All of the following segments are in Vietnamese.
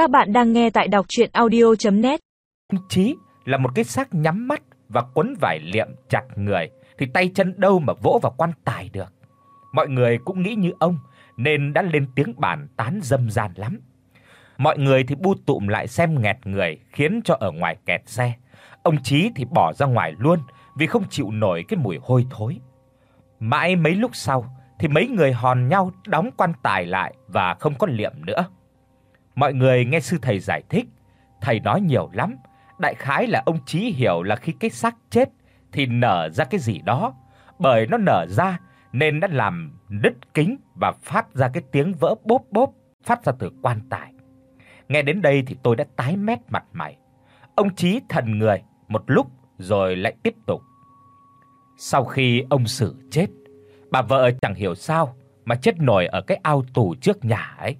Các bạn đang nghe tại đọc audio net Ông Chí là một cái xác nhắm mắt và quấn vải liệm chặt người thì tay chân đâu mà vỗ vào quan tài được. Mọi người cũng nghĩ như ông nên đã lên tiếng bàn tán dâm gian lắm. Mọi người thì bu tụm lại xem nghẹt người, khiến cho ở ngoài kẹt xe. Ông Chí thì bỏ ra ngoài luôn vì không chịu nổi cái mùi hôi thối. Mãi mấy lúc sau thì mấy người hòn nhau đóng quan tài lại và không có liệm nữa. Mọi người nghe sư thầy giải thích, thầy nói nhiều lắm, đại khái là ông Chí hiểu là khi cái xác chết thì nở ra cái gì đó, bởi nó nở ra nên đã làm đứt kính và phát ra cái tiếng vỡ bốp bốp phát ra từ quan tài. Nghe đến đây thì tôi đã tái mét mặt mày. Ông Chí thần người một lúc rồi lại tiếp tục. Sau khi ông Sử chết, bà vợ chẳng hiểu sao mà chết nổi ở cái ao tù trước nhà ấy.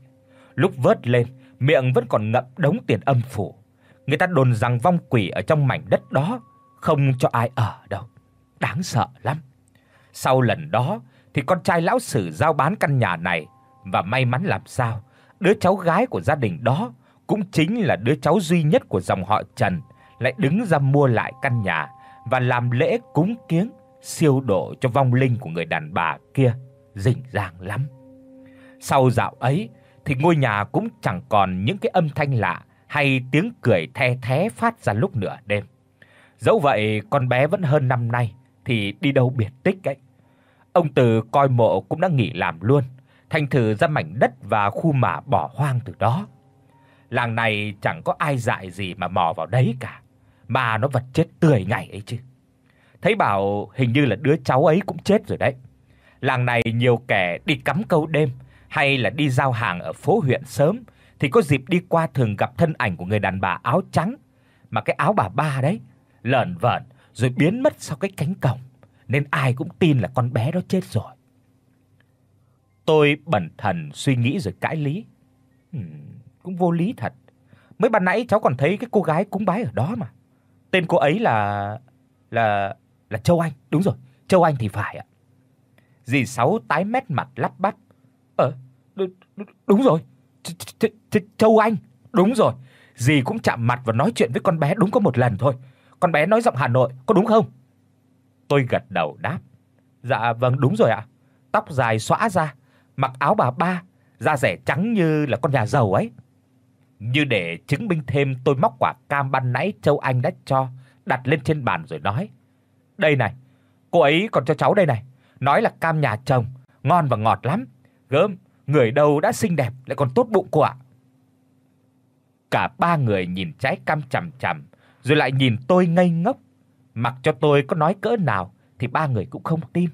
Lúc vớt lên, miệng vẫn còn ngậm đống tiền âm phủ. Người ta đồn rằng vong quỷ ở trong mảnh đất đó không cho ai ở đâu. Đáng sợ lắm. Sau lần đó thì con trai lão Sử giao bán căn nhà này và may mắn làm sao, đứa cháu gái của gia đình đó cũng chính là đứa cháu duy nhất của dòng họ Trần lại đứng ra mua lại căn nhà và làm lễ cúng kiếng siêu độ cho vong linh của người đàn bà kia, rình ràng lắm. Sau dạo ấy thì ngôi nhà cũng chẳng còn những cái âm thanh lạ hay tiếng cười the thé phát ra lúc nửa đêm. Dẫu vậy con bé vẫn hơn năm nay thì đi đâu biệt tích ấy. Ông Từ coi mộ cũng đã nghỉ làm luôn, thành thử ra mảnh đất và khu mả bỏ hoang từ đó. Làng này chẳng có ai dại gì mà mò vào đấy cả, mà nó vật chết tươi ngày ấy chứ. Thấy bảo hình như là đứa cháu ấy cũng chết rồi đấy. Làng này nhiều kẻ đi cắm câu đêm hay là đi giao hàng ở phố huyện sớm thì có dịp đi qua thường gặp thân ảnh của người đàn bà áo trắng, mà cái áo bà ba đấy lởn vởn rồi biến mất sau cái cánh cổng, nên ai cũng tin là con bé đó chết rồi. Tôi bần thần suy nghĩ rồi cãi lý. Ừm, cũng vô lý thật. Mới ban nãy cháu còn thấy cái cô gái cúng bái ở đó mà. Tên cô ấy là là là Châu Anh, đúng rồi, Châu Anh thì phải ạ. Dì Sáu tái mét mặt lắp bắp. Ờ, đúng rồi. Châu Anh, đúng rồi. Dì cũng chạm mặt và nói chuyện với con bé đúng có một lần thôi. Con bé nói giọng Hà Nội, có đúng không? Tôi gật đầu đáp. Dạ vâng đúng rồi ạ. Tóc dài xõa ra, mặc áo bà ba, da rẻ trắng như là con nhà giàu ấy. Như để chứng minh thêm tôi móc quả cam ban nãy Châu Anh đã cho đặt lên trên bàn rồi nói: "Đây này, cô ấy còn cho cháu đây này, nói là cam nhà chồng, ngon và ngọt lắm. Gớm, người đâu đã xinh đẹp lại còn tốt bụng cô ạ." Cả ba người nhìn trái cam chằm chằm, rồi lại nhìn tôi ngây ngốc. Mặc cho tôi có nói cỡ nào thì ba người cũng không tin.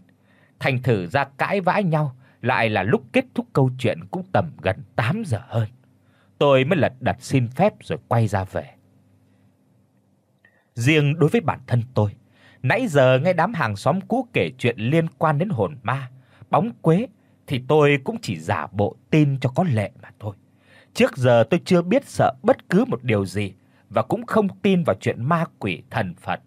Thành thử ra cãi vã nhau, lại là lúc kết thúc câu chuyện cũng tầm gần 8 giờ hơn. Tôi mới lật đật xin phép rồi quay ra về. Riêng đối với bản thân tôi, nãy giờ nghe đám hàng xóm cũ kể chuyện liên quan đến hồn ma, bóng quế thì tôi cũng chỉ giả bộ tin cho có lệ mà thôi. Trước giờ tôi chưa biết sợ bất cứ một điều gì và cũng không tin vào chuyện ma quỷ thần Phật.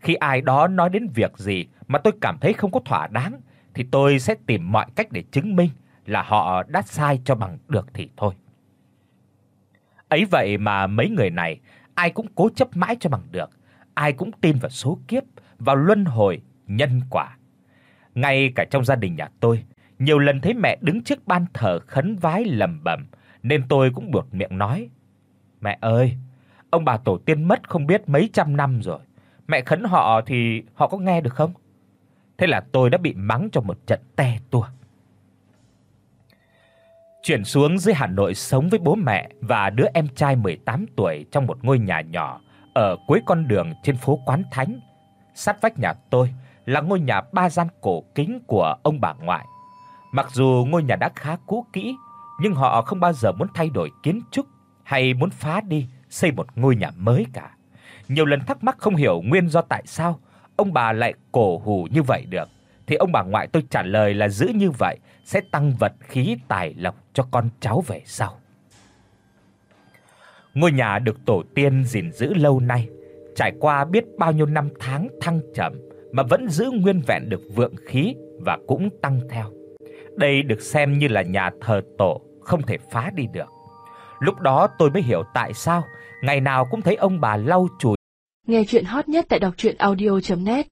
Khi ai đó nói đến việc gì mà tôi cảm thấy không có thỏa đáng thì tôi sẽ tìm mọi cách để chứng minh là họ đã sai cho bằng được thì thôi. Ấy vậy mà mấy người này ai cũng cố chấp mãi cho bằng được, ai cũng tin vào số kiếp, vào luân hồi, nhân quả. Ngay cả trong gia đình nhà tôi, nhiều lần thấy mẹ đứng trước ban thờ khấn vái lẩm bẩm, nên tôi cũng buột miệng nói: "Mẹ ơi, ông bà tổ tiên mất không biết mấy trăm năm rồi, mẹ khấn họ thì họ có nghe được không?" Thế là tôi đã bị mắng cho một trận te tua. Chuyển xuống dưới Hà Nội sống với bố mẹ và đứa em trai 18 tuổi trong một ngôi nhà nhỏ ở cuối con đường trên phố Quán Thánh. Sát vách nhà tôi là ngôi nhà ba gian cổ kính của ông bà ngoại. Mặc dù ngôi nhà đã khá cũ kỹ, nhưng họ không bao giờ muốn thay đổi kiến trúc hay muốn phá đi xây một ngôi nhà mới cả. Nhiều lần thắc mắc không hiểu nguyên do tại sao ông bà lại cổ hủ như vậy được, thì ông bà ngoại tôi trả lời là giữ như vậy sẽ tăng vật khí tài lộc cho con cháu về sau. Ngôi nhà được tổ tiên gìn giữ lâu nay, trải qua biết bao nhiêu năm tháng thăng trầm mà vẫn giữ nguyên vẹn được vượng khí và cũng tăng theo. Đây được xem như là nhà thờ tổ, không thể phá đi được. Lúc đó tôi mới hiểu tại sao ngày nào cũng thấy ông bà lau chùi Nghe chuyện hot nhất tại đọc audio net